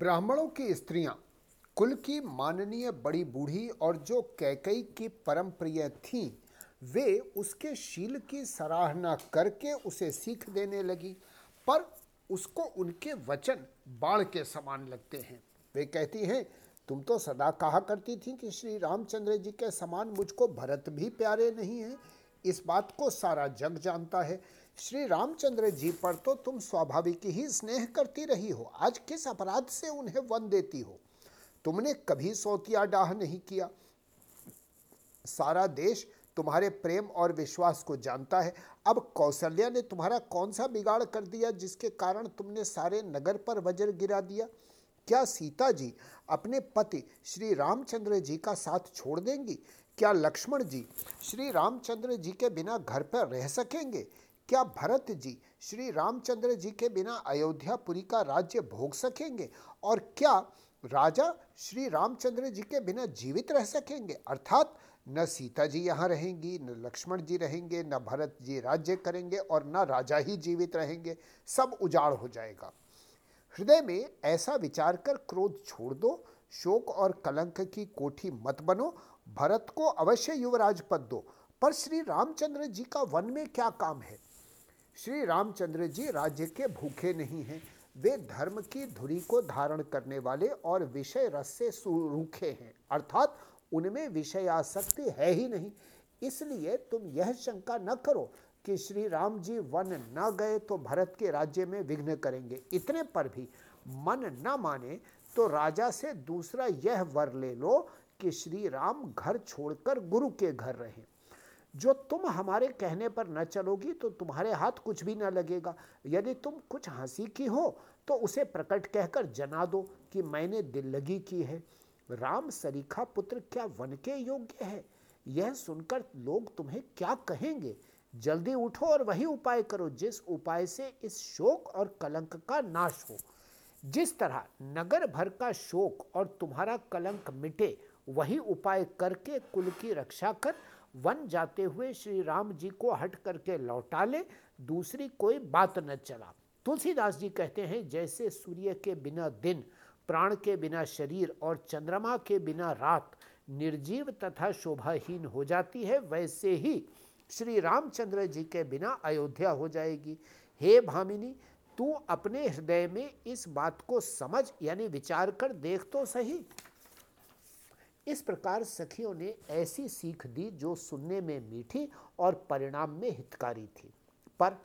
ब्राह्मणों की स्त्रियाँ, कुल की माननीय बड़ी बूढ़ी और जो कैकई की परम प्रिय थीं, वे उसके शील की सराहना करके उसे सीख देने लगी, पर उसको उनके वचन बाण के समान लगते हैं। वे कहती हैं, तुम तो सदा कहा करती थी कि श्री रामचंद्र जी के समान मुझको भरत भी प्यारे नहीं हैं। इस बात को सारा जग जानता है। श्री रामचंद्र जी पर तो तुम स्वाभाविक ही स्नेह करती रही हो। आज किस अपराध से उन्हें वन देती हो? तुमने कभी सोतिया डाह नहीं किया। सारा देश तुम्हारे प्रेम और विश्वास को जानता है। अब कौशल्या ने तुम्हारा कौन सा बिगाड़ कर दिया जिसके कारण तुमने सारे नगर पर वज्र गिरा दिया? क्या सीता जी अपने पति श्री रामचंद्र जी का साथ छोड़ देंगी? क्या लक्ष्मण जी श्री रामचंद्र जी के बिना घर पर रह सकेंगे? क्या भरत जी श्री रामचंद्र जी के बिना अयोध्यापुरी का राज्य भोग सकेंगे? और क्या राजा श्री रामचंद्र जी के बिना जीवित रह सकेंगे? अर्थात न सीता जी यहाँ रहेंगी, न लक्ष्मण जी रहेंगे, न भरत जी राज्य करेंगे और न राजा ही जीवित रहेंगे। सब उजाड़ हो जाएगा। हृदय में ऐसा विचार कर क्रोध छोड़ दो, शोक और कलंक की कोठी मत बनो, भरत को अवश्य युवराज पद दो। पर श्री रामचंद्र जी का वन में क्या काम है? श्री रामचंद्र जी राज्य के भूखे नहीं हैं। वे धर्म की धुरी को धारण करने वाले और विषय रस से सूखे हैं। अर्थात उनमें विषयासक्ति है ही नहीं। इसलिए तुम यह शंका न करो कि श्री राम जी वन न गए तो भरत के राज्य में विघ्न करेंगे। इतने पर भी मन न माने तो राजा से दूसरा यह वर ले लो कि श्री राम घर छोड़कर गुरु के घर रहें। जो तुम हमारे कहने पर न चलोगी तो तुम्हारे हाथ कुछ भी न लगेगा। यदि तुम कुछ हँसी की हो तो उसे प्रकट कहकर जना दो कि मैंने दिल लगी की है। राम सरीखा पुत्र, क्या वन के योग्य है? यह सुनकर लोग तुम्हें क्या कहेंगे? जल्दी उठो और वही उपाय करो जिस उपाय से इस शोक और कलंक का नाश हो। जिस तरह नगर भर का शोक और तुम्हारा कलंक मिटे, वही उपाय करके कुल की रक्षा कर वन जाते हुए श्री राम जी को हट करके लौटा ले, दूसरी कोई बात न चला। तुलसीदास जी कहते हैं, जैसे सूर्य के बिना दिन, प्राण के बिना शरीर और चंद्रमा के बिना रात निर्जीव तथा शोभाहीन हो जाती है, वैसे ही श्री रामचंद्र जी के बिना अयोध्या हो जाएगी। हे भामिनी, तू अपने हृदय में इस बात को समझ, यानी विचार कर, देख तो सही। इस प्रकार सखियों ने ऐसी सीख दी जो सुनने में मीठी और परिणाम में हितकारी थी। पर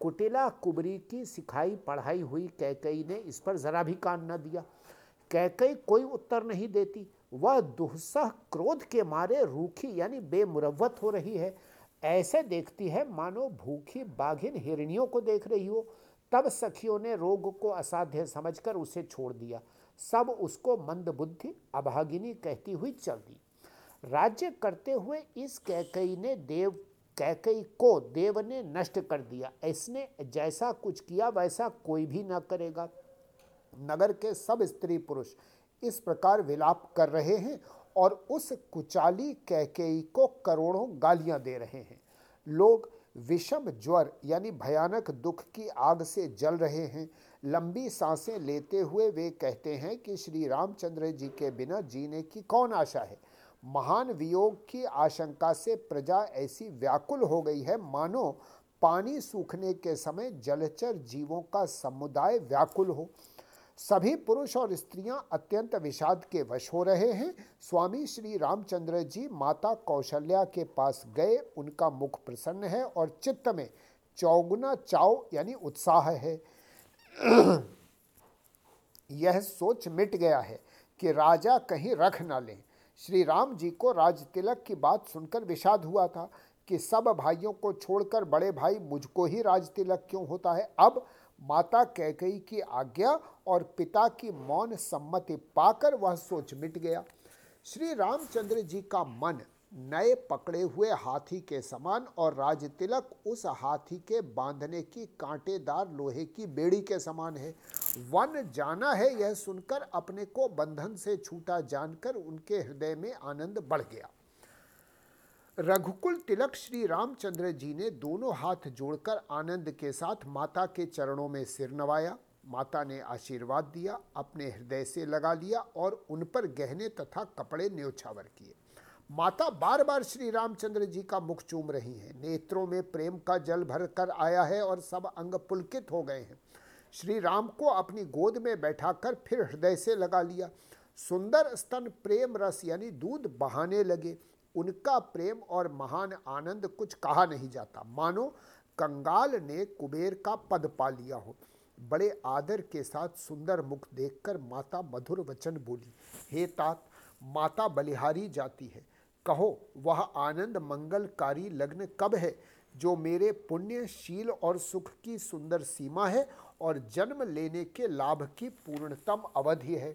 कुटिला कुबरी की सिखाई पढ़ाई हुई कैकई ने इस पर जरा भी कान न दिया। कैकई कोई उत्तर नहीं देती। वह दुहसह क्रोध के मारे रूखी यानी बेमुरवत हो रही है। ऐसे देखती है, मानो भूखी बाघिन हिरणियों को देख रही हो। तब सखियों ने रोग को असाध्य समझकर उसे छोड़ दिया। सब उसको मंद बुद्धि अभागिनी कहती हुई चल दी। राज्य करते हुए इस कैकई ने देव, कैकई को देव ने नष्ट कर दिया। इसने जैसा कुछ किया, वैसा कोई भी ना करेगा। नगर के सब स्त्री पुरुष इस प्रकार विलाप कर रहे हैं और उस कुचाली कैकेयी को करोड़ों गालियाँ दे रहे हैं। लोग विषम ज्वर यानी भयानक दुख की आग से जल रहे हैं। लंबी साँसें लेते हुए वे कहते हैं कि श्री रामचंद्र जी के बिना जीने की कौन आशा है? महान वियोग की आशंका से प्रजा ऐसी व्याकुल हो गई है, मानो पानी सूखने के समय जलचर जीवों का समुदाय व्याकुल हो। सभी पुरुष और स्त्रियाँ अत्यंत विषाद के वश हो रहे हैं। स्वामी श्री रामचंद्र जी माता कौशल्या के पास गए, उनका मुख प्रसन्न है और चित्त में चौगुना चाव यानी उत्साह है। यह सोच मिट गया है कि राजा कहीं रख ना लें। श्री राम जी को राज तिलक की बात सुनकर विषाद हुआ था कि सब भाइयों को छोड़कर बड़े भाई मुझको ही राज तिलक क्यों होता है? अब माता कैकई की आज्ञा और पिता की मौन सम्मति पाकर वह सोच मिट गया। श्री रामचंद्र जी का मन नए पकड़े हुए हाथी के समान और राज तिलक उस हाथी के बांधने की कांटेदार लोहे की बेड़ी के समान है। वन जाना है यह सुनकर अपने को बंधन से छूटा जानकर उनके हृदय में आनंद बढ़ गया। रघुकुल तिलक श्री रामचंद्र जी ने दोनों हाथ जोड़कर आनंद के साथ माता के चरणों में सिर नवाया। माता ने आशीर्वाद दिया, अपने हृदय से लगा लिया और उन पर गहने तथा कपड़े न्योछावर किए। माता बार बार श्री रामचंद्र जी का मुख चूम रही हैं। नेत्रों में प्रेम का जल भर कर आया है और सब अंग पुलकित हो गए हैं। श्री राम को अपनी गोद में बैठाकर फिर हृदय से लगा लिया। सुंदर स्तन प्रेम रस यानी दूध बहाने लगे। उनका प्रेम और महान आनंद कुछ कहा नहीं जाता। मानो कंगाल ने कुबेर का पद पा लिया हो। बड़े आदर के साथ सुंदर मुख देखकर माता मधुर वचन बोली, हे तात, माता बलिहारी जाती है। कहो, वह आनंद मंगलकारी लग्न कब है, जो मेरे पुण्य शील और सुख की सुंदर सीमा है और जन्म लेने के लाभ की पूर्णतम अवधि है।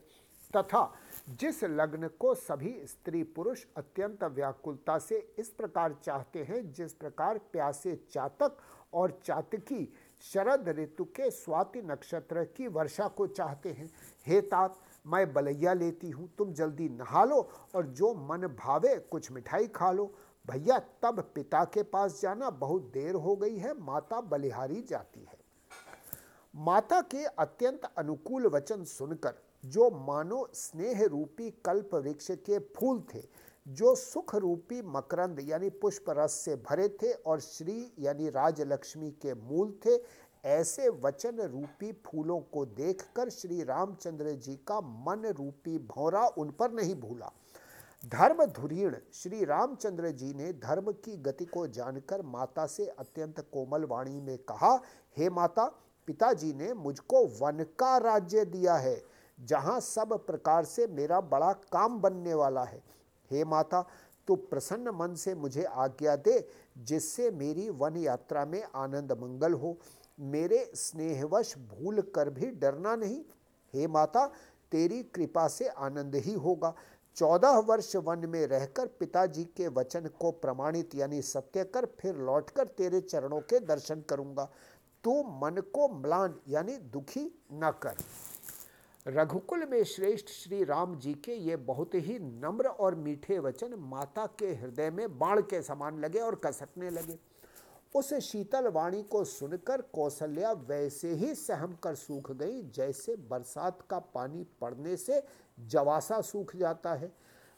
तथा जिस लग्न को सभी स्त्री पुरुष अत्यंत व्याकुलता से इस प्रकार चाहते हैं, जिस प्रकार प्यासे चातक और चातकी शरद ऋतु के स्वाति नक्षत्र की वर्षा को चाहते हैं, हे तात मैं बलैया लेती हूँ, तुम जल्दी नहा लो और जो मन भावे कुछ मिठाई खा लो। भैया, तब पिता के पास जाना बहुत देर हो गई है, माता बलिहारी जाती है। माता के अत्यंत अनुकूल वचन सुनकर, जो मानो स्नेह रूपी कल्प वृक्ष के फूल थे, जो सुख रूपी मकरंद यानी पुष्प रस से भरे थे और श्री यानी राजलक्ष्मी के मूल थे ऐसे वचन रूपी फूलों को देखकर श्री रामचंद्र जी का मन रूपी भौरा उन पर नहीं भूला। धर्म धुरीण श्री रामचंद्र जी ने धर्म की गति को जानकर माता से अत्यंत कोमल वाणी में कहा, हे माता, पिताजी ने मुझको वन का राज्य दिया है, जहाँ सब प्रकार से मेरा बड़ा काम बनने वाला है। हे माता तो प्रसन्न मन से मुझे आज्ञा दे, जिससे मेरी वन यात्रा में आनंद मंगल हो। मेरे स्नेहवश भूल कर भी डरना नहीं। हे माता, तेरी कृपा से आनंद ही होगा। चौदह वर्ष वन में रहकर पिताजी के वचन को प्रमाणित यानी सत्य कर फिर लौटकर तेरे चरणों के दर्शन करूँगा। तू मन को म्लान यानी दुखी न कर। रघुकुल में श्रेष्ठ श्री राम जी के ये बहुत ही नम्र और मीठे वचन माता के हृदय में बाण के समान लगे और कसकने लगे। उस शीतल वाणी को सुनकर कौशल्या वैसे ही सहम कर सूख गई, जैसे बरसात का पानी पड़ने से जवासा सूख जाता है।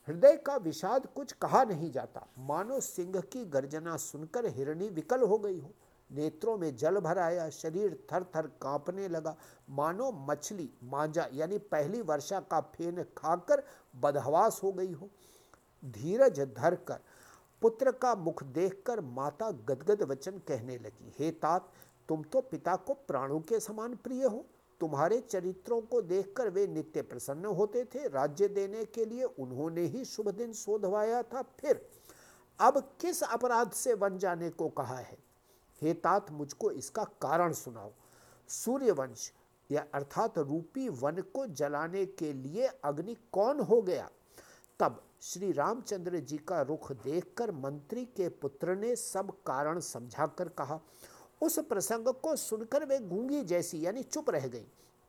हृदय का विषाद कुछ कहा नहीं जाता। मानो सिंह की गर्जना सुनकर हिरणी विकल हो गई हो। नेत्रों में जल भर आया, शरीर थर थर कांपने लगा। मानो मछली, मांजा यानी पहली वर्षा का फेन खाकर बदहवास हो गई हो। धीरज धर कर पुत्र का मुख देखकर माता गदगद वचन कहने लगी, हे तात, तुम तो पिता को प्राणों के समान प्रिय हो। तुम्हारे चरित्रों को देखकर वे नित्य प्रसन्न होते थे। राज्य देने के लिए उन्होंने ही शुभ दिन शोधवाया था। फिर अब किस अपराध से वन जाने को कहा है? हे तात, मुझको इसका कारण सुनाओ। सूर्यवंश, या अर्थात रूपी वन को जलाने के लिए अग्नि कौन हो गया? तब श्री रामचंद्र जी का रुख देखकर मंत्री के पुत्र ने सब कारण समझाकर कहा, उस प्रसंग को सुनकर वे गूँगी जैसी, यानी चुप रह गई।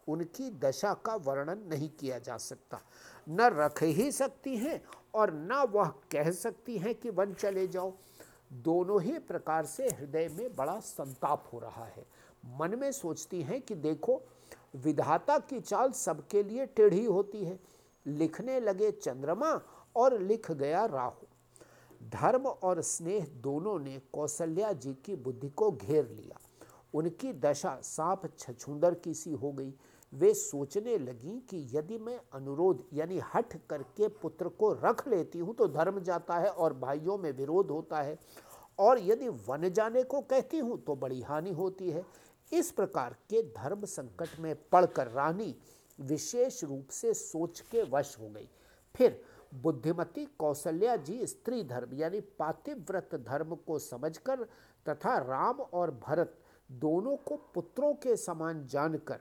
उनकी दशा का वर्णन नहीं किया जा सकता। न रख ही सकती हैं और न वह कह सकती हैं कि वन चले जाओ दोनों ही प्रकार से हृदय में बड़ा संताप हो रहा है। मन में सोचती हैं कि देखो, विधाता की चाल सबके लिए टेढ़ी होती है। लिखने लगे, चंद्रमा और लिख गया राहु। धर्म और स्नेह दोनों ने कौशल्या जी की बुद्धि को घेर लिया। उनकी दशा सांप छछुंदर की सी हो गई। वे सोचने लगी कि यदि मैं अनुरोध यानी हट करके पुत्र को रख लेती हूँ तो धर्म जाता है और भाइयों में विरोध होता है। और यदि वन जाने को कहती हूँ तो बड़ी हानि होती है। इस प्रकार के धर्म संकट में पड़कर रानी विशेष रूप से सोच के वश हो गई। फिर बुद्धिमती कौशल्या जी स्त्री धर्म, यानी पातिव्रत धर्म को समझकर तथा राम और भरत दोनों को पुत्रों के समान जानकर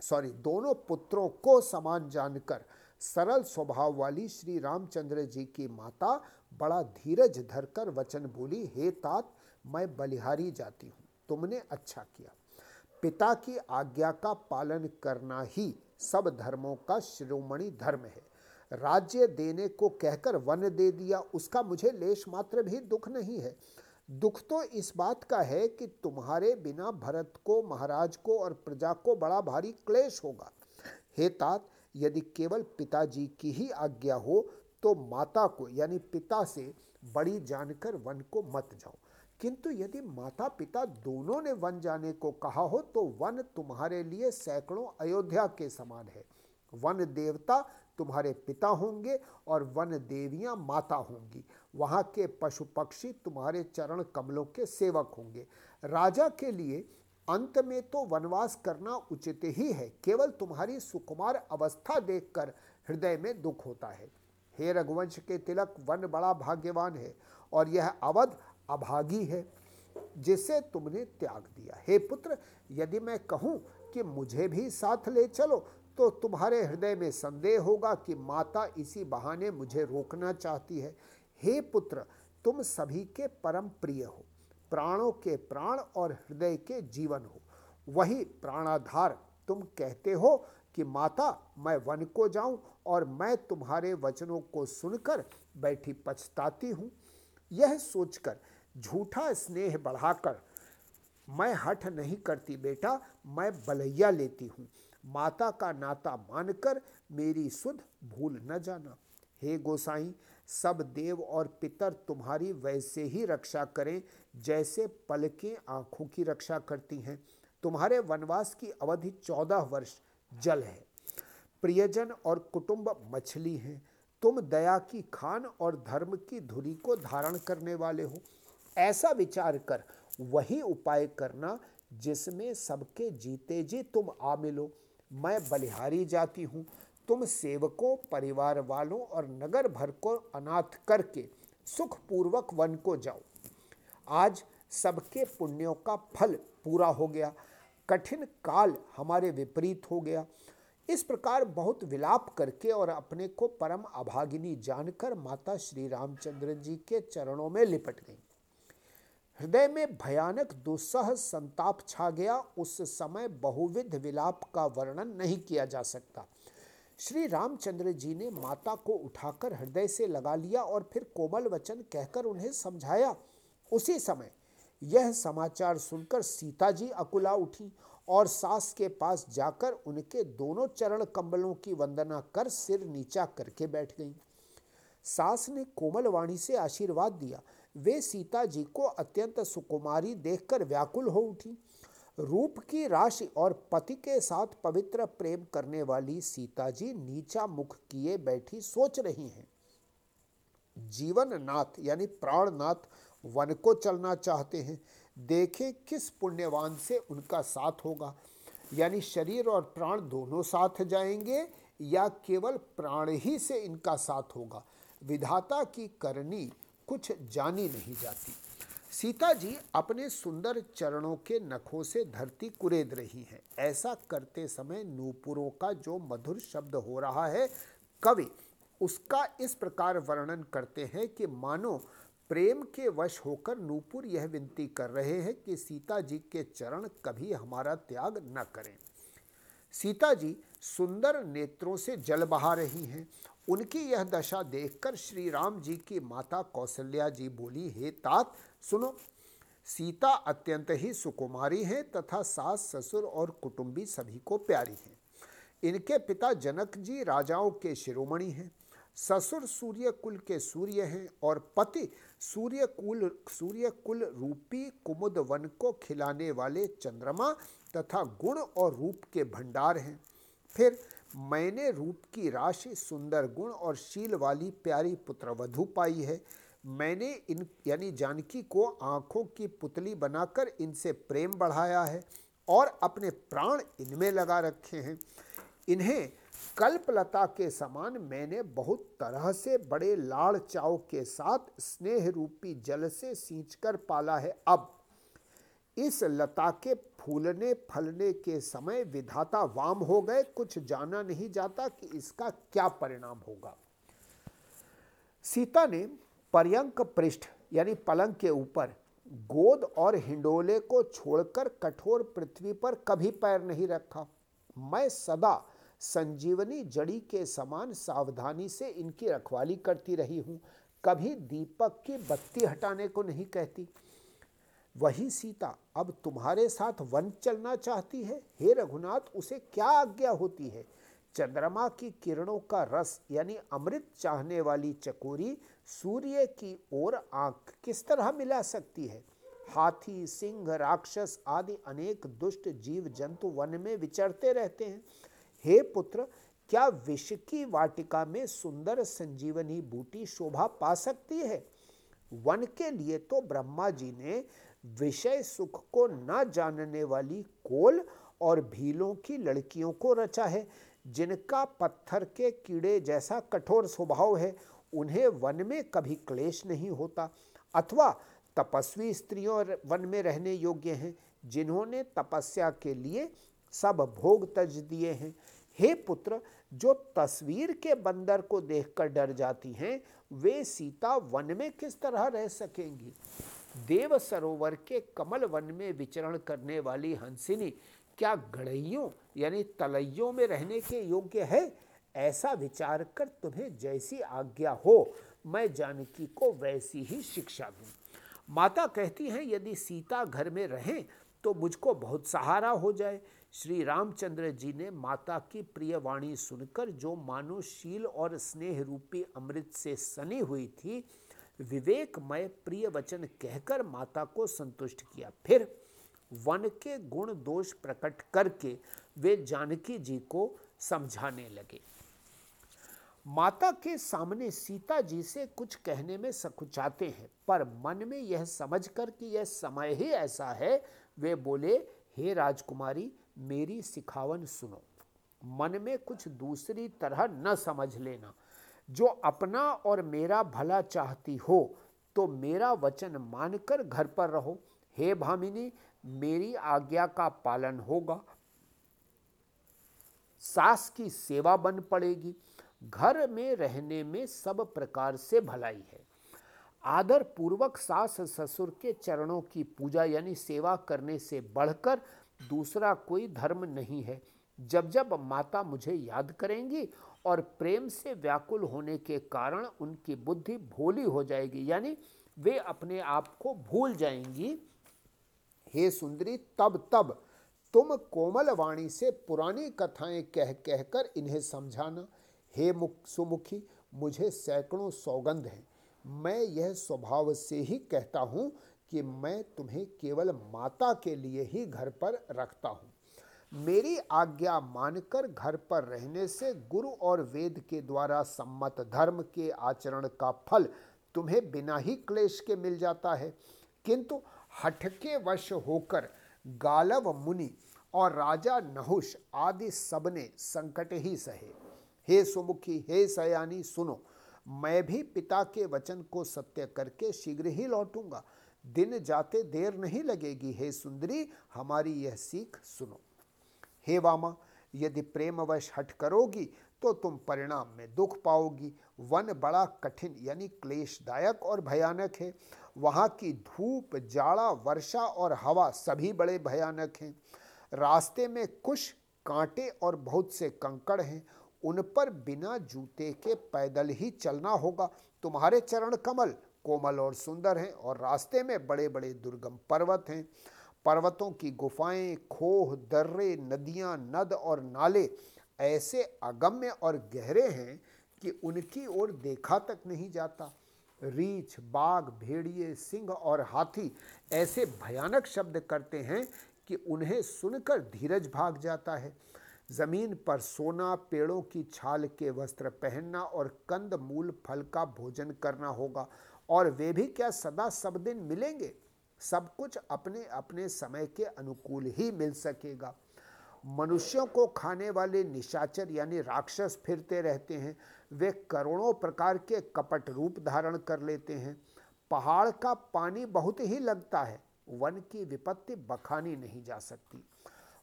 सॉरी दोनों पुत्रों को समान जानकर सरल स्वभाव वाली श्री रामचंद्र जी की माता बड़ा धीरज धरकर वचन बोली, हे तात, मैं बलिहारी जाती हूँ, तुमने अच्छा किया। पिता की आज्ञा का पालन करना ही सब धर्मों का शिरोमणि धर्म है। राज्य देने को कहकर वन दे दिया, उसका मुझे लेश मात्र भी दुख नहीं है। दुख तो इस बात का है कि तुम्हारे बिना भरत को, महाराज को और प्रजा को बड़ा भारी क्लेश होगा। हे तात, यदि केवल पिताजी की ही आज्ञा हो तो माता को, यानी पिता से बड़ी जानकर वन को मत जाओ। किंतु यदि माता पिता दोनों ने वन जाने को कहा हो तो वन तुम्हारे लिए सैकड़ों अयोध्या के समान है। वन देवता तुम्हारे पिता होंगे और वन देवियाँ माता होंगी। वहाँ के पशु पक्षी तुम्हारे चरण कमलों के सेवक होंगे। राजा के लिए अंत में तो वनवास करना उचित ही है। केवल तुम्हारी सुकुमार अवस्था देखकर हृदय में दुख होता है। हे रघुवंश के तिलक, वन बड़ा भाग्यवान है और यह अवध अभागी है, जिसे तुमने त्याग दिया। हे पुत्र, यदि मैं कहूँ कि मुझे भी साथ ले चलो तो तुम्हारे हृदय में संदेह होगा कि माता इसी बहाने मुझे रोकना चाहती है। हे पुत्र, तुम सभी के परम प्रिय हो। प्राणों के प्राण और हृदय के जीवन हो। वही प्राणाधार तुम कहते हो कि माता, मैं वन को जाऊँ और मैं तुम्हारे वचनों को सुनकर बैठी पछताती हूँ। यह सोचकर झूठा स्नेह बढ़ाकर, मैं हठ नहीं करती बेटा, मैं बलैया लेती हूँ। माता का नाता मानकर मेरी सुध भूल न जाना। हे गोसाई, सब देव और पितर तुम्हारी वैसे ही रक्षा करें, जैसे पलकें आँखों की रक्षा करती हैं। तुम्हारे वनवास की अवधि चौदह वर्ष जल है। प्रियजन और कुटुंब मछली हैं। तुम दया की खान और धर्म की धुरी को धारण करने वाले हो। ऐसा विचार कर, वही उपाय करना जिसमें सबके जीते जी तुम आ मिलो मैं बलिहारी जाती हूँ। तुम सेवकों परिवार वालों और नगर भर को अनाथ करके सुखपूर्वक वन को जाओ। आज सबके पुण्यों का फल पूरा हो गया। कठिन काल हमारे विपरीत हो गया। इस प्रकार बहुत विलाप करके और अपने को परम अभागिनी जानकर माता श्री रामचंद्र जी के चरणों में लिपट गई। हृदय में भयानक दुस्सह संताप छा गया। उस समय बहुविध विलाप का वर्णन नहीं किया जा सकता। श्री रामचंद्र जी ने माता को उठाकर हृदय से लगा लिया और फिर कोमल वचन कहकर उन्हें समझाया। उसी समय यह समाचार सुनकर सीता जी अकुला उठी और सास के पास जाकर उनके दोनों चरण कम्बलों की वंदना कर सिर नीचा करके बैठ गई। सास ने कोमल वाणी से आशीर्वाद दिया। वे सीता जी को अत्यंत सुकुमारी देखकर व्याकुल हो उठी। रूप की राशि और पति के साथ पवित्र प्रेम करने वाली सीता जी नीचा मुख किए बैठी सोच रही हैं। जीवन नाथ यानी प्राणनाथ वन को चलना चाहते हैं। देखें किस पुण्यवान से उनका साथ होगा। यानी शरीर और प्राण दोनों साथ जाएँगे या केवल प्राण ही से इनका साथ होगा। विधाता की करनी कुछ जानी नहीं जाती। सीता जी अपने सुंदर चरणों के नखों से धरती कुरेद रही हैं। ऐसा करते समय नूपुरों का जो मधुर शब्द हो रहा है, कवि, उसका इस प्रकार वर्णन करते हैं कि मानो प्रेम के वश होकर नूपुर यह विनती कर रहे हैं कि सीता जी के चरण कभी हमारा त्याग न करें। सीता जी सुंदर नेत्रों से जल बहा रही हैं उनकी यह दशा देखकर श्री राम जी की माता कौशल्या जी बोली, हे तात, सुनो, सीता अत्यंत ही सुकुमारी हैं तथा सास, ससुर और कुटुंबी सभी को प्यारी हैं। इनके पिता जनक जी राजाओं के शिरोमणि हैं। ससुर सूर्य कुल के सूर्य हैं और पति सूर्य कुल सूर्य कुल रूपी कुमुद वन को खिलाने वाले चंद्रमा तथा गुण और रूप के भंडार हैं। फिर मैंने रूप की राशि सुंदर गुण और शील वाली प्यारी पुत्रवधु पाई है। मैंने इन, यानी जानकी को आँखों की पुतली बनाकर इनसे प्रेम बढ़ाया है और अपने प्राण इनमें लगा रखे हैं। इन्हें कल्पलता के समान मैंने बहुत तरह से बड़े लाड़ चाव के साथ स्नेह रूपी जल से सींचकर पाला है। अब इस लता के फूलने फलने के समय विधाता वाम हो गए। कुछ जाना नहीं जाता कि इसका क्या परिणाम होगा। सीता ने पर्यंक पृष्ठ, यानी पलंग के ऊपर, गोद और हिंडोले को छोड़कर कठोर पृथ्वी पर कभी पैर नहीं रखा। मैं सदा संजीवनी जड़ी के समान सावधानी से इनकी रखवाली करती रही हूँ। कभी दीपक की बत्ती हटाने को नहीं कहती। वही सीता अब तुम्हारे साथ वन चलना चाहती है। हे रघुनाथ, उसे क्या आज्ञा होती है? चंद्रमा की किरणों का रस यानी अमृत चाहने वाली चकोरी सूर्य की ओर आँख किस तरह मिला सकती है? हाथी, सिंह, राक्षस आदि अनेक दुष्ट जीव जंतु वन में विचरते रहते हैं। हे पुत्र, क्या विष की वाटिका में सुंदर संजीवनी बूटी शोभा पा सकती है? वन के लिए तो ब्रह्मा जी ने विषय सुख को न जानने वाली कोल और भीलों की लड़कियों को रचा है। जिनका पत्थर के कीड़े जैसा कठोर स्वभाव है, उन्हें वन में कभी क्लेश नहीं होता। अथवा तपस्वी स्त्रियों वन में रहने योग्य हैं, जिन्होंने तपस्या के लिए सब भोग तज दिए हैं। हे पुत्र, जो तस्वीर के बंदर को देखकर डर जाती हैं, वे सीता वन में किस तरह रह सकेंगी? देव सरोवर के कमल वन में विचरण करने वाली हंसिनी, क्या गड़ैयों, यानी तलैयों में रहने के योग्य है? ऐसा विचार कर तुम्हें जैसी आज्ञा हो, मैं जानकी को वैसी ही शिक्षा दूँ। माता कहती हैं, यदि सीता घर में रहें तो मुझको बहुत सहारा हो जाए। श्री रामचंद्र जी ने माता की प्रिय वाणी सुनकर, जो मानुशील और स्नेह रूपी अमृत से सनी हुई थी विवेकमय प्रिय वचन कहकर माता को संतुष्ट किया। फिर वन के गुण दोष प्रकट करके वे जानकी जी को समझाने लगे। माता के सामने सीता जी से कुछ कहने में सकुचाते हैं, पर मन में यह समझकर कि यह समय ही ऐसा है, वे बोले, हे राजकुमारी, मेरी सिखावन सुनो। मन में कुछ दूसरी तरह न समझ लेना। जो अपना और मेरा भला चाहती हो तो मेरा वचन मानकर घर पर रहो। हे भामिनी, मेरी आज्ञा का पालन होगा। सास की सेवा बन पड़ेगी। घर में रहने में सब प्रकार से भलाई है। आदर पूर्वक सास ससुर के चरणों की पूजा यानी सेवा करने से बढ़कर दूसरा कोई धर्म नहीं है। जब जब माता मुझे याद करेंगी और प्रेम से व्याकुल होने के कारण उनकी बुद्धि भोली हो जाएगी, यानी वे अपने आप को भूल जाएँगी। हे सुंदरी, तब तब तुम कोमल वाणी से पुरानी कथाएँ कह कहकर इन्हें समझाना। हे मुख, सुमुखी, मुझे सैकड़ों सौगंध हैं। मैं यह स्वभाव से ही कहता हूँ कि मैं तुम्हें केवल माता के लिए ही घर पर रखता हूँ। मेरी आज्ञा मानकर घर पर रहने से गुरु और वेद के द्वारा सम्मत धर्म के आचरण का फल तुम्हें बिना ही क्लेश के मिल जाता है। किंतु हटके वश होकर गालव मुनि और राजा नहुष आदि सबने संकट ही सहे। हे सुमुखी, हे सयानी, सुनो, मैं भी पिता के वचन को सत्य करके शीघ्र ही लौटूँगा। दिन जाते देर नहीं लगेगी। हे सुंदरी, हमारी यह सीख सुनो। हे वामा, यदि प्रेमवश हट करोगी तो तुम परिणाम में दुख पाओगी। वन बड़ा कठिन, यानी क्लेशदायक और भयानक है। वहाँ की धूप, जाड़ा, वर्षा और हवा सभी बड़े भयानक हैं। रास्ते में कुछ कांटे और बहुत से कंकड़ हैं। उन पर बिना जूते के पैदल ही चलना होगा। तुम्हारे चरण कमल, कोमल और सुंदर हैं और रास्ते में बड़े बड़े दुर्गम पर्वत हैं। पर्वतों की गुफाएँ, खोह, दर्रे, नदियाँ, नद और नाले ऐसे अगम्य और गहरे हैं कि उनकी ओर देखा तक नहीं जाता। रीछ, बाघ, भेड़िए, सिंह और हाथी ऐसे भयानक शब्द करते हैं कि उन्हें सुनकर धीरज भाग जाता है। ज़मीन पर सोना, पेड़ों की छाल के वस्त्र पहनना और कंद मूल फल का भोजन करना होगा, और वे भी क्या सदा सब दिन मिलेंगे? सब कुछ अपने अपने समय के अनुकूल ही मिल सकेगा। मनुष्यों को खाने वाले निशाचर यानी राक्षस फिरते रहते हैं। वे करोड़ों प्रकार के कपट रूप धारण कर लेते हैं। पहाड़ का पानी बहुत ही लगता है। वन की विपत्ति बखानी नहीं जा सकती।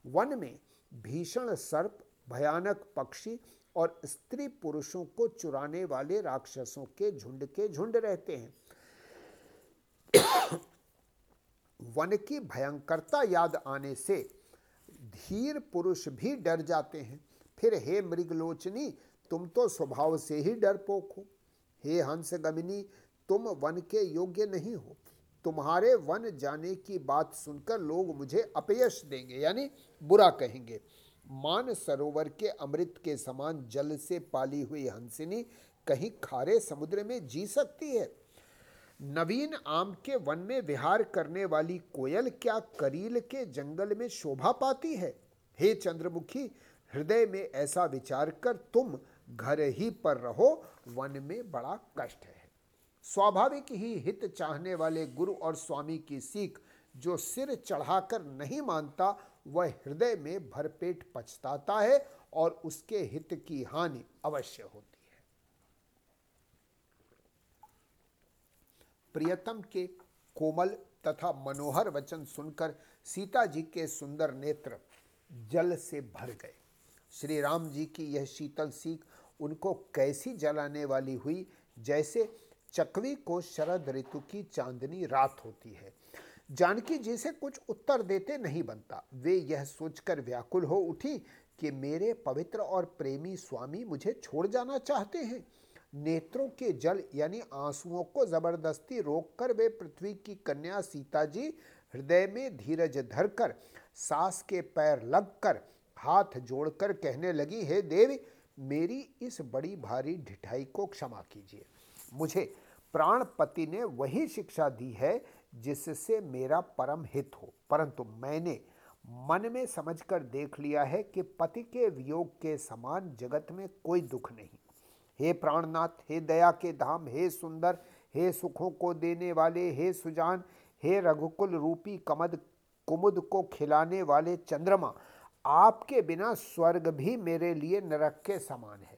वन में भीषण सर्प, भयानक पक्षी और स्त्री पुरुषों को चुराने वाले राक्षसों के झुंड के झुंड रहते हैं। वन की भयंकरता याद आने से धीर पुरुष भी डर जाते हैं। फिर हे मृगलोचनी, तुम तो स्वभाव से ही डरपोक हो। हे हंस गमिनी, तुम वन के योग्य नहीं हो। तुम्हारे वन जाने की बात सुनकर लोग मुझे अपयश देंगे, यानी बुरा कहेंगे। मान सरोवर के अमृत के समान जल से पाली हुई हंसिनी कहीं खारे समुद्र में जी सकती है? नवीन आम के वन में विहार करने वाली कोयल क्या करील के जंगल में शोभा पाती है? हे चंद्रमुखी, हृदय में ऐसा विचार कर तुम घर ही पर रहो, वन में बड़ा कष्ट है। स्वाभाविक ही हित चाहने वाले गुरु और स्वामी की सीख जो सिर चढ़ाकर नहीं मानता, वह हृदय में भरपेट पछताता है और उसके हित की हानि अवश्य होती है प्रियतम के कोमल तथा मनोहर वचन सुनकर सीता जी के सुंदर नेत्र जल से भर गए। श्री राम जी की यह शीतल सीख उनको कैसी जलाने वाली हुई, जैसे चकवी को शरद ऋतु की चांदनी रात होती है। जानकी जी से कुछ उत्तर देते नहीं बनता। वे यह सोचकर व्याकुल हो उठी कि मेरे पवित्र और प्रेमी स्वामी मुझे छोड़ जाना चाहते हैं। नेत्रों के जल यानी आंसुओं को ज़बरदस्ती रोककर वे पृथ्वी की कन्या सीता जी हृदय में धीरज धरकर, सास के पैर लगकर हाथ जोड़कर कहने लगी, हे देवी, मेरी इस बड़ी भारी ढिठाई को क्षमा कीजिए। मुझे प्राणपति ने वही शिक्षा दी है जिससे मेरा परम हित हो। परंतु मैंने मन में समझकर देख लिया है कि पति के वियोग के समान जगत में कोई दुख नहीं। हे प्राणनाथ, हे दया के धाम, हे सुंदर, हे सुखों को देने वाले, हे सुजान, हे रघुकुल रूपी कमद, कुमुद को खिलाने वाले चंद्रमा, आपके बिना स्वर्ग भी मेरे लिए नरक के समान है।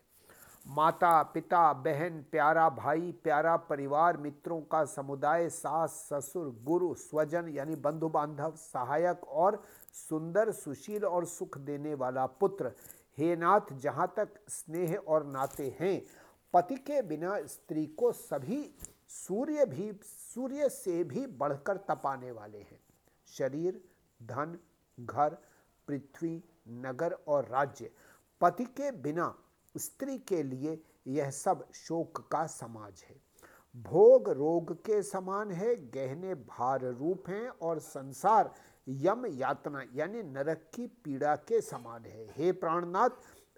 माता, पिता, बहन, प्यारा भाई, प्यारा परिवार, मित्रों का समुदाय, सास, ससुर, गुरु, स्वजन, यानी बंधु बांधव सहायक और सुंदर, सुशील और सुख देने वाला पुत्र हे नाथ, जहाँ तक स्नेह और नाते हैं, पति के बिना स्त्री को सभी सूर्य भी, सूर्य से भी बढ़कर तपाने वाले हैं। शरीर, धन, घर, पृथ्वी, नगर और राज्य, पति के बिना स्त्री के लिए यह सब शोक का समाज है। भोग रोग के समान है, गहने भार रूप हैं और संसार यम यातना, यानी नरक की पीड़ा के समान है। हे प्राणनाथ,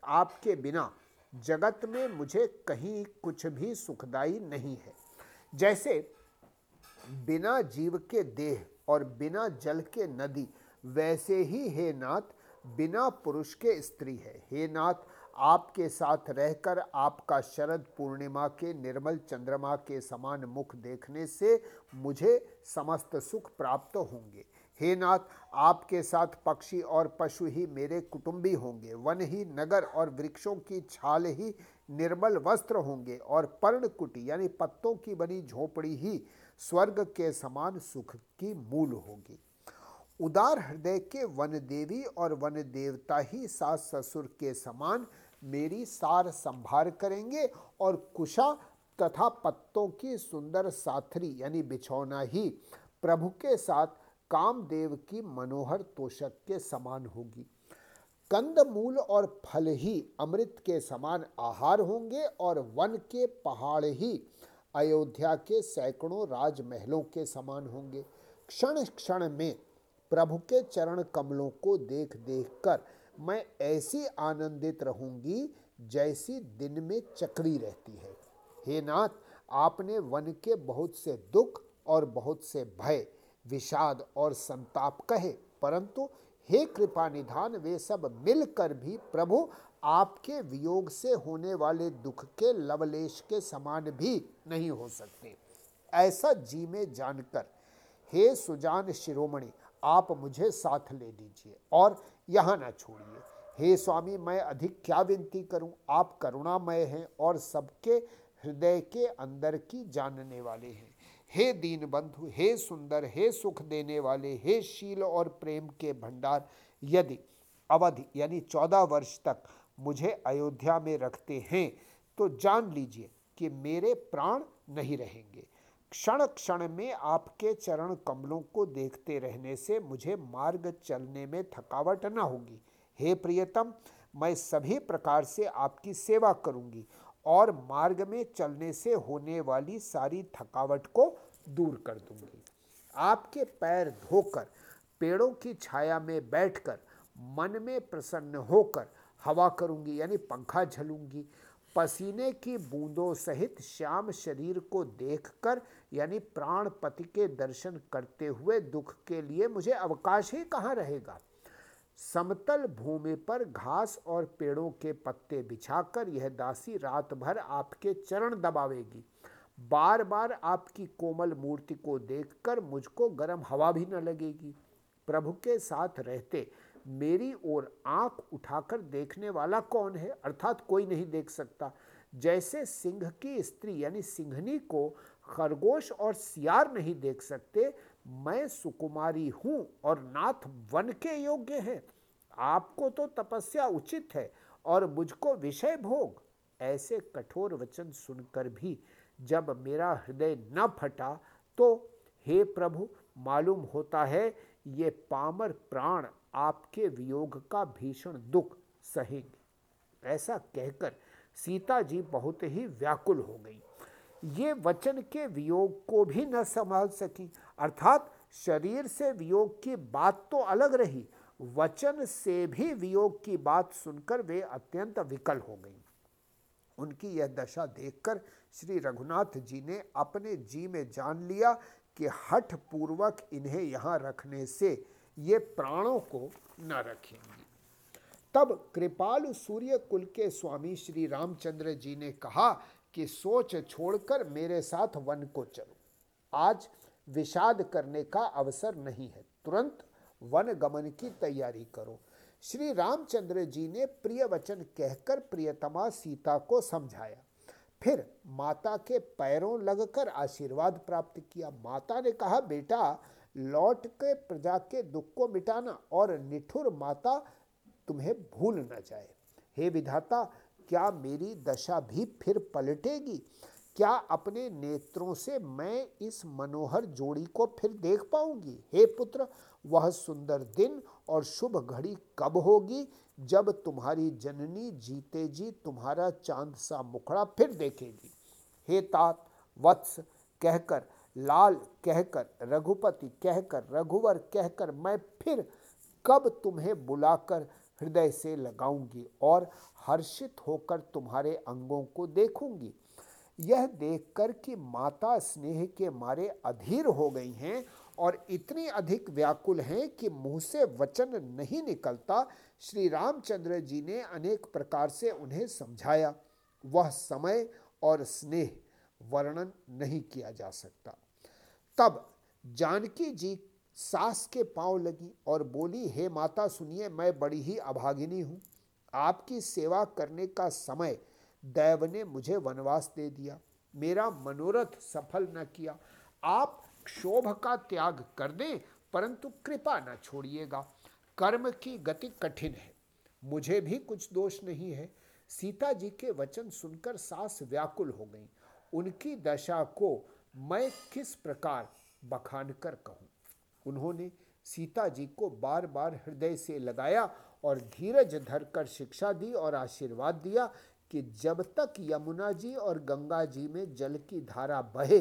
आपके बिना जगत में मुझे कहीं कुछ भी सुखदाई नहीं है। जैसे बिना जीव के देह और बिना जल के नदी, वैसे ही हे नाथ, बिना पुरुष के स्त्री है। हे नाथ, आपके साथ रहकर आपका शरद पूर्णिमा के निर्मल चंद्रमा के समान मुख देखने से मुझे समस्त सुख प्राप्त होंगे। हे नाथ, आपके साथ पक्षी और पशु ही मेरे कुटुंबी होंगे। वन ही नगर और वृक्षों की छाल ही निर्मल वस्त्र होंगे और पर्णकुटी यानी पत्तों की बनी झोपड़ी ही स्वर्ग के समान सुख की मूल होगी। उदार हृदय के वन देवी और वन देवता ही सास ससुर के समान मेरी सार संभार करेंगे और कुशा तथा पत्तों की सुंदर साथरी यानी बिछौना ही प्रभु के साथ कामदेव की मनोहर तोषक के समान होगी। कंद मूल और फल ही अमृत के समान आहार होंगे और वन के पहाड़ ही अयोध्या के सैकड़ों राजमहलों के समान होंगे। क्षण क्षण में प्रभु के चरण कमलों को देख देख कर मैं ऐसी आनंदित रहूँगी जैसी दिन में चक्री रहती है। हे नाथ, आपने वन के बहुत से दुख और बहुत से भय विषाद और संताप कहे, परंतु हे कृपा निधान, वे सब मिलकर भी प्रभु आपके वियोग से होने वाले दुख के लवलेश के समान भी नहीं हो सकते। ऐसा जी में जानकर, हे सुजान शिरोमणि, आप मुझे साथ ले लीजिए और यहाँ ना छोड़िए। हे स्वामी, मैं अधिक क्या विनती करूँ? आप करुणामय हैं और सबके हृदय के अंदर की जानने वाले हैं। हे दीन बंधु हे सुंदर, हे सुख देने वाले, हे शील और प्रेम के भंडार, यदि अवधि यानी चौदह वर्ष तक मुझे अयोध्या में रखते हैं तो जान लीजिए कि मेरे प्राण नहीं रहेंगे। क्षण क्षण में आपके चरण कमलों को देखते रहने से मुझे मार्ग चलने में थकावट न होगी। हे प्रियतम, मैं सभी प्रकार से आपकी सेवा करूँगी। और मार्ग में चलने से होने वाली सारी थकावट को दूर कर दूँगी। आपके पैर धोकर, पेड़ों की छाया में बैठकर, मन में प्रसन्न होकर हवा करूँगी, यानी पंखा झलूँगी, पसीने की बूंदों सहित श्याम शरीर को देखकर, यानी प्राणपति के दर्शन करते हुए दुख के लिए मुझे अवकाश ही कहाँ रहेगा? समतल भूमि पर घास और पेड़ों के पत्ते बिछाकर यह दासी रात भर आपके चरण दबावेगी। बार बार आपकी कोमल मूर्ति को देखकर मुझको गर्म हवा भी न लगेगी। प्रभु के साथ रहते मेरी ओर आँख उठाकर देखने वाला कौन है? अर्थात कोई नहीं देख सकता। जैसे सिंह की स्त्री यानी सिंहनी को खरगोश और सियार नहीं देख सकते मैं सुकुमारी हूँ और नाथ वन के योग्य हैं। आपको तो तपस्या उचित है और मुझको विषय भोग। ऐसे कठोर वचन सुनकर भी जब मेरा हृदय न फटा तो हे प्रभु, मालूम होता है ये पामर प्राण आपके वियोग का भीषण दुख सहेंगे। ऐसा कहकर सीता जी बहुत ही व्याकुल हो गई। ये वचन के वियोग को भी न संभाल सकी। अर्थात शरीर से वियोग की बात तो अलग रही, वचन से भी वियोग की बात सुनकर वे अत्यंत विकल हो गई। उनकी यह दशा देखकर श्री रघुनाथ जी ने अपने जी में जान लिया कि हठ पूर्वक इन्हें यहाँ रखने से ये प्राणों को न रखेंगे। तब कृपाल सूर्य कुल के स्वामी श्री रामचंद्र जी ने कहा कि सोच छोड़कर मेरे साथ वन को चलो। आज विषाद करने का अवसर नहीं है। तुरंत वन गमन की तैयारी करो। श्री रामचंद्र जी ने प्रिय वचन कहकर प्रियतमा सीता को समझाया। फिर माता के पैरों लगकर आशीर्वाद प्राप्त किया। माता ने कहा, बेटा, लौट के प्रजा के दुख को मिटाना और निठुर माता तुम्हें भूल न जाए। हे विधाता क्या मेरी दशा भी फिर पलटेगी? क्या अपने नेत्रों से मैं इस मनोहर जोड़ी को फिर देख पाऊँगी? हे पुत्र, वह सुंदर दिन और शुभ घड़ी कब होगी जब तुम्हारी जननी जीते जी तुम्हारा चाँद सा मुखड़ा फिर देखेगी? हे तात, वत्स, कहकर, लाल कहकर, रघुपति कहकर, रघुवर कहकर मैं फिर कब तुम्हें बुलाकर हृदय से लगाऊँगी और हर्षित होकर तुम्हारे अंगों को देखूँगी। यह देखकर कि माता स्नेह के मारे अधीर हो गई हैं और इतनी अधिक व्याकुल हैं कि मुँह से वचन नहीं निकलता, श्री रामचंद्र जी ने अनेक प्रकार से उन्हें समझाया। वह समय और स्नेह वर्णन नहीं किया जा सकता। तब जानकी जी सास के पाँव लगी और बोली, हे माता, सुनिए, मैं बड़ी ही अभागिनी हूँ। आपकी सेवा करने का समय दैव ने मुझे वनवास दे दिया। मेरा मनोरथ सफल न किया। आप क्षोभ का त्याग कर दें, परंतु कृपा न छोड़िएगा। कर्म की गति कठिन है। मुझे भी कुछ दोष नहीं है। सीता जी के वचन सुनकर सास व्याकुल हो गई। उनकी दशा को मैं किस प्रकार बखान कर कहूँ? उन्होंने सीता जी को बार बार हृदय से लगाया और धीरज धरकर शिक्षा दी और आशीर्वाद दिया कि जब तक यमुना जी और गंगा जी में जल की धारा बहे,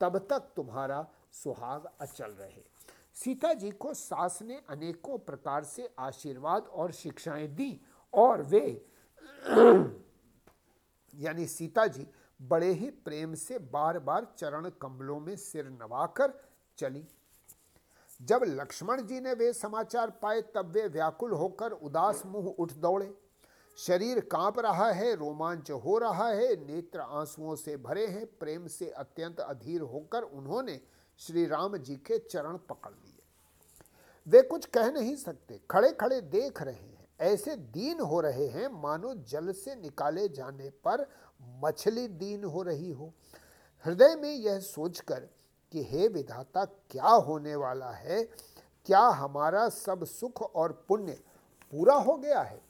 तब तक तुम्हारा सुहाग अचल रहे। सीता जी को सास ने अनेकों प्रकार से आशीर्वाद और शिक्षाएँ दी और वे यानी सीता जी बड़े ही प्रेम से बार बार चरण कमलों में सिर नवाकर चली जब लक्ष्मण जी ने वे समाचार पाए, तब वे व्याकुल होकर उदास मुँह उठ दौड़े। शरीर काँप रहा है, रोमांच हो रहा है, नेत्र आंसुओं से भरे हैं, प्रेम से अत्यंत अधीर होकर उन्होंने श्री राम जी के चरण पकड़ लिए। वे कुछ कह नहीं सकते खड़े खड़े देख रहे हैं। ऐसे दीन हो रहे हैं, मानो जल से निकाले जाने पर मछली दीन हो रही हो। हृदय में यह सोचकर कि हे विधाता, क्या होने वाला है? क्या हमारा सब सुख और पुण्य पूरा हो गया है?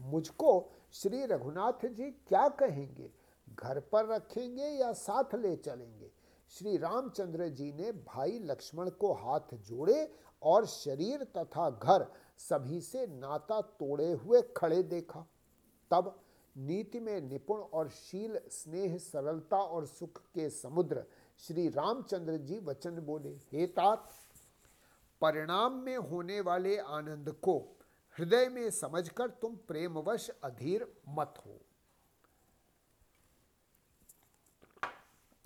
मुझको श्री रघुनाथ जी क्या कहेंगे? घर पर रखेंगे या साथ ले चलेंगे? श्री रामचंद्र जी ने भाई लक्ष्मण को हाथ जोड़े और शरीर तथा घर सभी से नाता तोड़े हुए खड़े देखा। तब नीति में निपुण और शील स्नेह सरलता और सुख के समुद्र श्री रामचंद्र जी वचन बोले, हे तात परिणाम में होने वाले आनंद को हृदय में समझकर तुम प्रेमवश अधीर मत हो।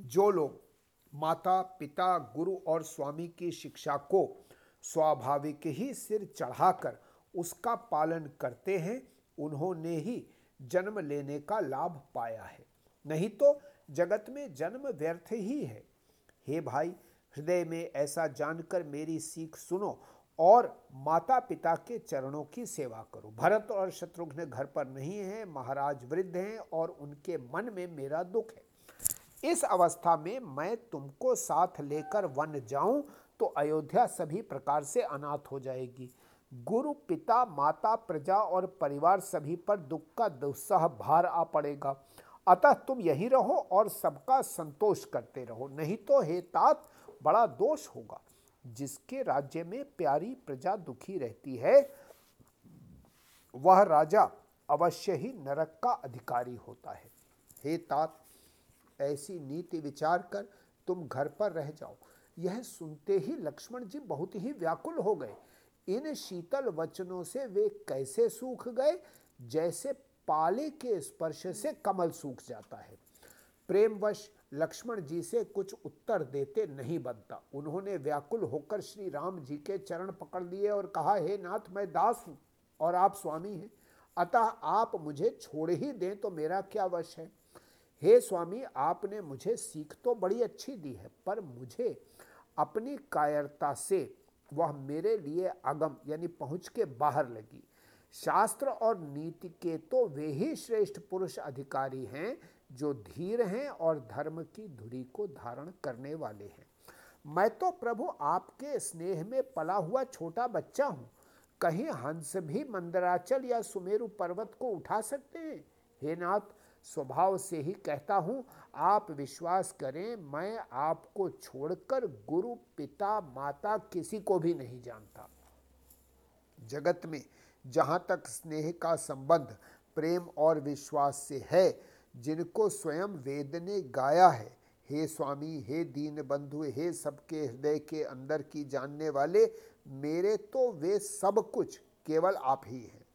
जो लोग माता, पिता, गुरु और स्वामी की शिक्षा को स्वाभाविक ही सिर चढ़ाकर उसका पालन करते हैं, उन्होंने ही जन्म लेने का लाभ पाया है। नहीं तो जगत में जन्म व्यर्थ ही है। हे भाई, हृदय में ऐसा जानकर मेरी सीख सुनो और माता पिता के चरणों की सेवा करो। भरत और शत्रुघ्न घर पर नहीं है, महाराज वृद्ध हैं और उनके मन में मेरा दुख है। इस अवस्था में मैं तुमको साथ लेकर वन जाऊँ तो अयोध्या सभी प्रकार से अनाथ हो जाएगी। गुरु, पिता, माता, प्रजा और परिवार सभी पर दुख का दुस्सह भार आ पड़ेगा। अतः तुम यही रहो और सबका संतोष करते रहो। नहीं तो हे तात, बड़ा दोष होगा। जिसके राज्य में प्यारी प्रजा दुखी रहती है, वह राजा अवश्य ही नरक का अधिकारी होता है। हे तात, ऐसी नीति विचार कर तुम घर पर रह जाओ। यह सुनते ही लक्ष्मण जी बहुत ही व्याकुल हो गए। इन शीतल वचनों से वे कैसे सूख गए? जैसे पाले के स्पर्श से कमल सूख जाता है। प्रेमवश लक्ष्मण जी से कुछ उत्तर देते नहीं बनता। उन्होंने व्याकुल होकर श्री राम जी के चरण पकड़ लिए और कहा, हे नाथ, मैं दास हूँ और आप स्वामी हैं। अतः आप मुझे छोड़ ही दें तो मेरा क्या वश है? हे स्वामी, आपने मुझे सीख तो बड़ी अच्छी दी है, पर मुझे अपनी कायरता से वह मेरे लिए अगम, यानी पहुँच के बाहर लगी। शास्त्र और नीति के तो वे ही श्रेष्ठ पुरुष अधिकारी हैं, जो धीर हैं और धर्म की धुरी को धारण करने वाले हैं। मैं तो प्रभु आपके स्नेह में पला हुआ छोटा बच्चा हूँ। कहीं हंस भी मंदराचल या सुमेरु पर्वत को उठा सकते हैं? हे नाथ, स्वभाव से ही कहता हूँ, आप विश्वास करें, मैं आपको छोड़कर गुरु, पिता, माता किसी को भी नहीं जानता। जगत में जहाँ तक स्नेह का संबंध प्रेम और विश्वास से है, जिनको स्वयं वेद ने गाया है। हे स्वामी, हे दीन बंधु हे सबके हृदय के अंदर की जानने वाले, मेरे तो वे सब कुछ केवल आप ही हैं।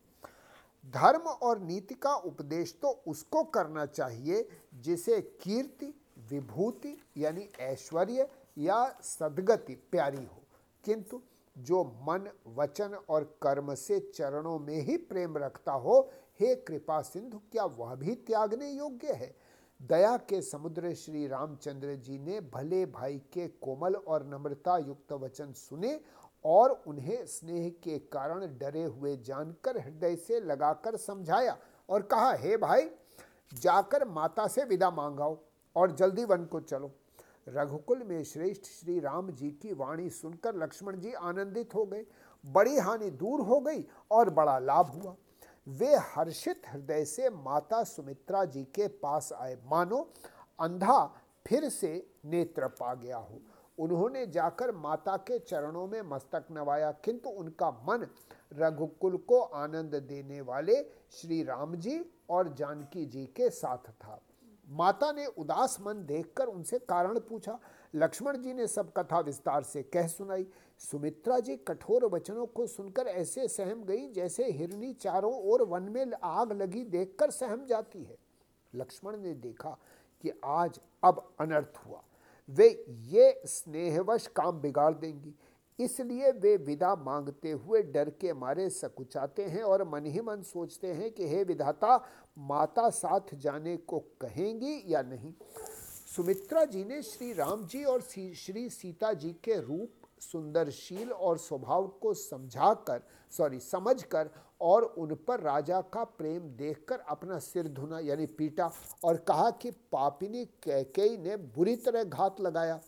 धर्म और नीति का उपदेश तो उसको करना चाहिए, जिसे कीर्ति, विभूति, यानी ऐश्वर्य या सदगति प्यारी हो। किंतु जो मन, वचन और कर्म से चरणों में ही प्रेम रखता हो, हे कृपा सिंधु, क्या वह भी त्यागने योग्य है? दया के समुद्र श्री रामचंद्र जी ने भले भाई के कोमल और नम्रता युक्त वचन सुने और उन्हें स्नेह के कारण डरे हुए जानकर हृदय से लगाकर समझाया और कहा, हे भाई, जाकर माता से विदा मांगाओ और जल्दी वन को चलो। रघुकुल में श्रेष्ठ श्री राम जी की वाणी सुनकर लक्ष्मण जी आनंदित हो गए। बड़ी हानि दूर हो गई और बड़ा लाभ हुआ। वे हर्षित हृदय से माता सुमित्रा जी के पास आए। मानो अंधा फिर से नेत्र पा गया हो। उन्होंने जाकर माता के चरणों में मस्तक नवाया, किंतु उनका मन रघुकुल को आनंद देने वाले श्री राम जी और जानकी जी के साथ था। माता ने उदास मन देखकर उनसे कारण पूछा। लक्ष्मण जी ने सब कथा विस्तार से कह सुनाई। सुमित्रा जी कठोर वचनों को सुनकर ऐसे सहम गई जैसे हिरनी चारों ओर वन में आग लगी देखकर सहम जाती है। लक्ष्मण ने देखा कि आज अब अनर्थ हुआ। वे ये स्नेहवश काम बिगाड़ देंगी। इसलिए वे विदा मांगते हुए डर के मारे सकुचाते हैं और मन ही मन सोचते हैं कि हे विधाता, माता साथ जाने को कहेंगी या नहीं? सुमित्रा जी ने श्री राम जी और श्री सीता जी के रूप सुंदरशील और स्वभाव को समझाकर सॉरी समझकर और उन पर राजा का प्रेम देखकर अपना सिर धुना, यानी पीटा और कहा कि पापिनी कैकेयी ने बुरी तरह घात लगाया।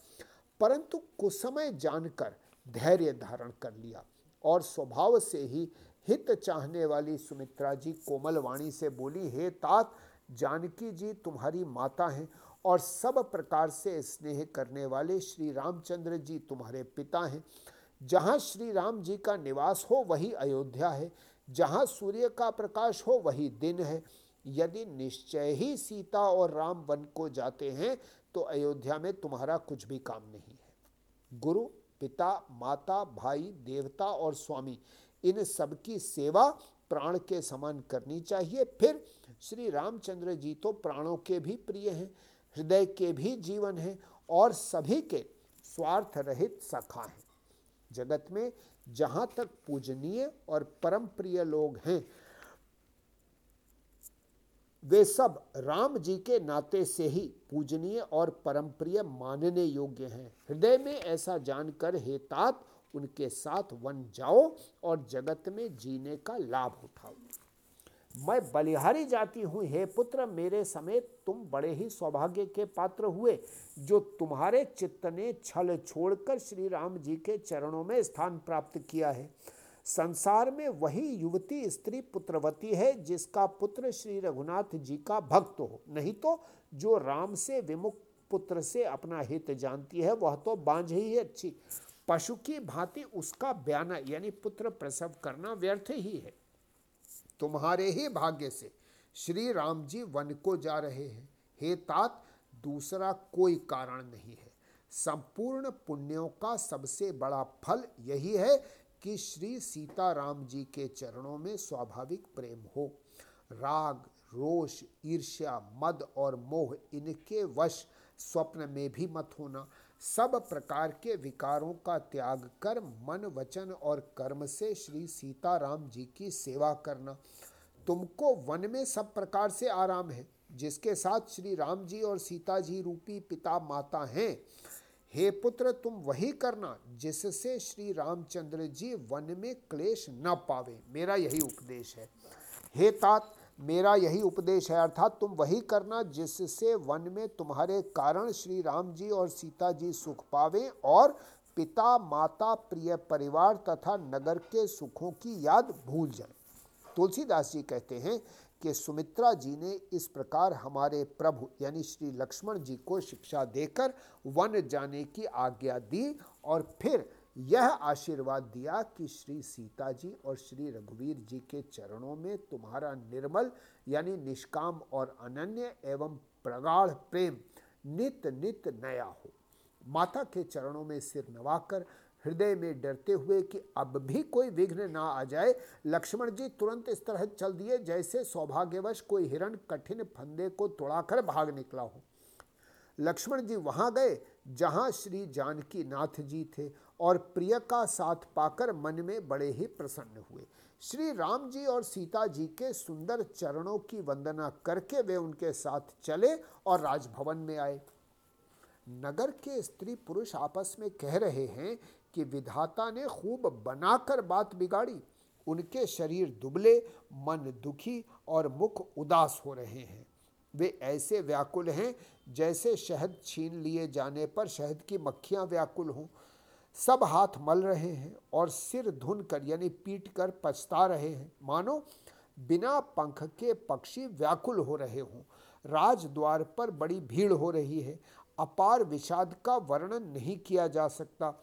परंतु कुछ समय जानकर धैर्य धारण कर लिया और स्वभाव से ही हित चाहने वाली सुमित्रा जी कोमल वाणी से बोली, हे तात, जानकी जी तुम्हारी माता हैं और सब प्रकार से स्नेह करने वाले श्री रामचंद्र जी तुम्हारे पिता हैं। जहाँ श्री राम जी का निवास हो, वही अयोध्या है। जहाँ सूर्य का प्रकाश हो, वही दिन है। यदि निश्चय ही सीता और राम वन को जाते हैं तो अयोध्या में तुम्हारा कुछ भी काम नहीं है। गुरु पिता, माता, भाई, देवता और स्वामी, इन सबकी सेवा प्राण के समान करनी चाहिए। फिर श्री रामचंद्र जी तो प्राणों के भी प्रिय हैं, हृदय के भी जीवन हैं और सभी के स्वार्थ रहित सखा हैं। जगत में जहाँ तक पूजनीय और परम प्रिय लोग हैं वे सब राम जी के नाते से ही पूजनीय और परम प्रिय मानने योग्य हैं। हृदय में ऐसा जानकर हेतात उनके साथ वन जाओ और जगत में जीने का लाभ उठाओ। मैं बलिहारी जाती हूँ, हे पुत्र, मेरे समेत तुम बड़े ही सौभाग्य के पात्र हुए, जो तुम्हारे चित्त ने छल छोड़कर श्री राम जी के चरणों में स्थान प्राप्त किया है। संसार में वही युवती स्त्री पुत्रवती है जिसका पुत्र श्री रघुनाथ जी का भक्त हो। नहीं तो जो राम से विमुख पुत्र से अपना हित जानती है, वह तो बांझ ही है। अच्छी, पशु की भांति उसका बयाना, यानी पुत्र प्रसव करना व्यर्थ ही है। तुम्हारे ही भाग्य से श्री राम जी वन को जा रहे हैं। हे तात, दूसरा कोई कारण नहीं है। संपूर्ण पुण्यों का सबसे बड़ा फल यही है कि श्री सीता राम जी के चरणों में स्वाभाविक प्रेम हो। राग, रोष, ईर्ष्या, मद और मोह इनके वश स्वप्न में भी मत होना। सब प्रकार के विकारों का त्याग कर मन वचन और कर्म से श्री सीताराम जी की सेवा करना। तुमको वन में सब प्रकार से आराम है, जिसके साथ श्री राम जी और सीता जी रूपी पिता माता हैं। हे पुत्र, तुम वही करना जिससे श्री रामचंद्र जी वन में क्लेश न पावे। मेरा यही उपदेश है। हे तात, मेरा यही उपदेश है, अर्थात तुम वही करना जिससे वन में तुम्हारे कारण श्री राम जी और सीता जी सुख पावे और पिता, माता, प्रिय परिवार तथा नगर के सुखों की याद भूल जाए। तुलसीदास जी कहते हैं कि सुमित्रा जी ने इस प्रकार हमारे प्रभु, यानी श्री लक्ष्मण जी को शिक्षा देकर वन जाने की आज्ञा दी और फिर यह आशीर्वाद दिया कि श्री सीता जी और श्री रघुवीर जी के चरणों में तुम्हारा निर्मल, यानी निष्काम और अनन्य एवं प्रगाढ़ प्रेम नित नित नया हो। माता के चरणों में सिर नवाकर हृदय में डरते हुए कि अब भी कोई विघ्न ना आ जाए, लक्ष्मण जी तुरंत इस तरह चल दिए जैसे सौभाग्यवश कोई हिरण कठिन फंदे को तोड़ाकर भाग निकला हो। लक्ष्मण जी वहाँ गए, जहाँ श्री जानकी नाथ जी थे और प्रिय का साथ पाकर मन में बड़े ही प्रसन्न हुए। श्री राम जी और सीता जी के सुंदर चरणों की वंदना करके वे उनके साथ चले और राजभवन में आए। नगर के स्त्री पुरुष आपस में कह रहे हैं कि विधाता ने खूब बनाकर बात बिगाड़ी। उनके शरीर दुबले, मन दुखी और मुख उदास हो रहे हैं। वे ऐसे व्याकुल हैं जैसे शहद छीन लिए जाने पर शहद की मक्खियाँ व्याकुल हों। सब हाथ मल रहे हैं और सिर धुन कर यानी पीट कर पछता रहे हैं। मानो, बिना पंख के पक्षी व्याकुल हो रहे हों। राजद्वार पर बड़ी भीड़ हो रही है। अपार विषाद का वर्णन नहीं किया जा सकता।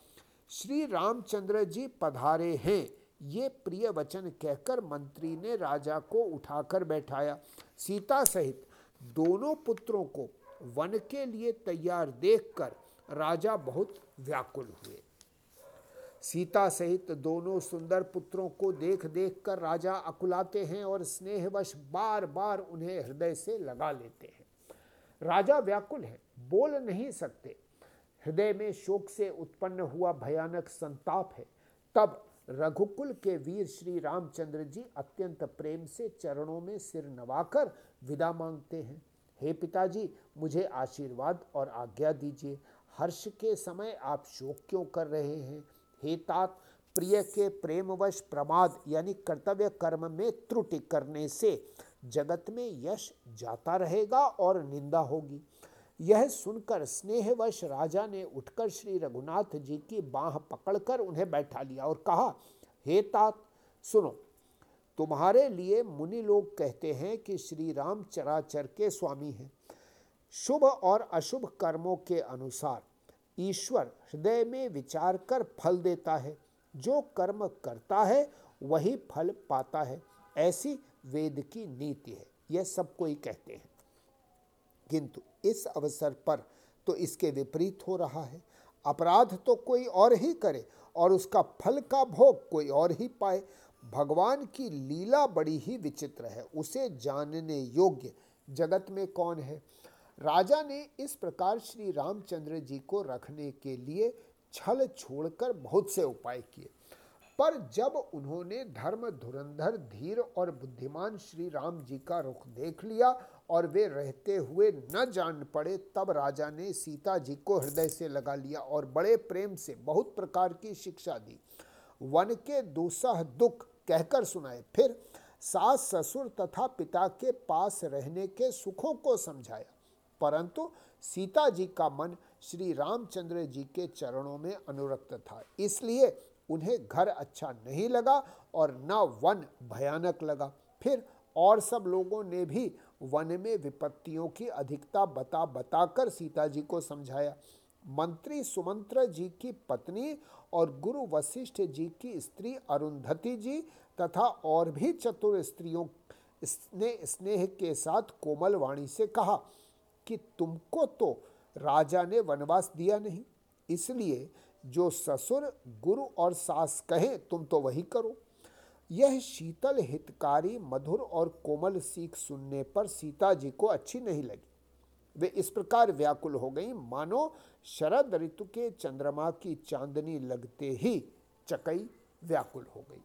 श्री रामचंद्र जी पधारे हैं। ये प्रिय वचन कहकर मंत्री ने राजा को उठाकर बैठाया। सीता सहित दोनों पुत्रों को वन के लिए तैयार देखकर राजा बहुत व्याकुल हुए। सीता सहित दोनों सुंदर पुत्रों को देख देख कर राजा अकुलाते हैं और स्नेहवश बार बार उन्हें हृदय से लगा लेते हैं। राजा व्याकुल है, बोल नहीं सकते। हृदय में शोक से उत्पन्न हुआ भयानक संताप है। तब रघुकुल के वीर श्री रामचंद्र जी अत्यंत प्रेम से चरणों में सिर नवाकर विदा मांगते हैं। हे पिताजी, मुझे आशीर्वाद और आज्ञा दीजिए। हर्ष के समय आप शोक क्यों कर रहे हैं? हे तात, प्रिय के प्रेमवश प्रमाद, यानी कर्तव्य कर्म में त्रुटि करने से जगत में यश जाता रहेगा और निंदा होगी। यह सुनकर स्नेहवश राजा ने उठकर श्री रघुनाथ जी की बाह पकड़कर उन्हें बैठा लिया और कहा, हे तात, सुनो, तुम्हारे लिए मुनि लोग कहते हैं कि श्री राम चराचर के स्वामी हैं। शुभ और अशुभ कर्मों के अनुसार ईश्वर हृदय में विचार कर फल देता है। जो कर्म करता है, वही फल पाता है। ऐसी वेद की नीति है। यह सब कोई कहते हैं। किंतु इस अवसर पर तो इसके विपरीत हो रहा है। अपराध तो कोई और ही करे और उसका फल का भोग कोई और ही पाए। भगवान की लीला बड़ी ही विचित्र है, उसे जानने योग्य जगत में कौन है? राजा ने इस प्रकार श्री रामचंद्र जी को रखने के लिए छल छोड़कर बहुत से उपाय किए। पर जब उन्होंने धर्म धुरंधर, धीर और बुद्धिमान श्री राम जी का रुख देख लिया और वे रहते हुए न जान पड़े, तब राजा ने सीता जी को हृदय से लगा लिया और बड़े प्रेम से बहुत प्रकार की शिक्षा दी। वन के दुसह दुख कहकर सुनाए। फिर सास ससुर तथा पिता के पास रहने के सुखों को समझाया। परंतु सीता जी का मन श्री रामचंद्र जी के चरणों में अनुरक्त था। इसलिए उन्हें घर अच्छा नहीं लगा और न वन भयानक लगा। फिर और सब लोगों ने भी वन में विपत्तियों की अधिकता बता बताकर सीता जी को समझाया। मंत्री सुमंत्र जी की पत्नी और गुरु वशिष्ठ जी की स्त्री अरुंधति जी तथा और भी चतुर स्त्रियों ने स्नेह के साथ कोमल वाणी से कहा कि तुमको तो राजा ने वनवास दिया नहीं, इसलिए जो ससुर, गुरु और सास कहें, तुम तो वही करो। यह शीतल हितकारी, मधुर और कोमल सीख सुनने पर सीता जी को अच्छी नहीं लगी। वे इस प्रकार व्याकुल हो गई। मानो शरद ऋतु के चंद्रमा की चांदनी लगते ही चकई व्याकुल हो गई।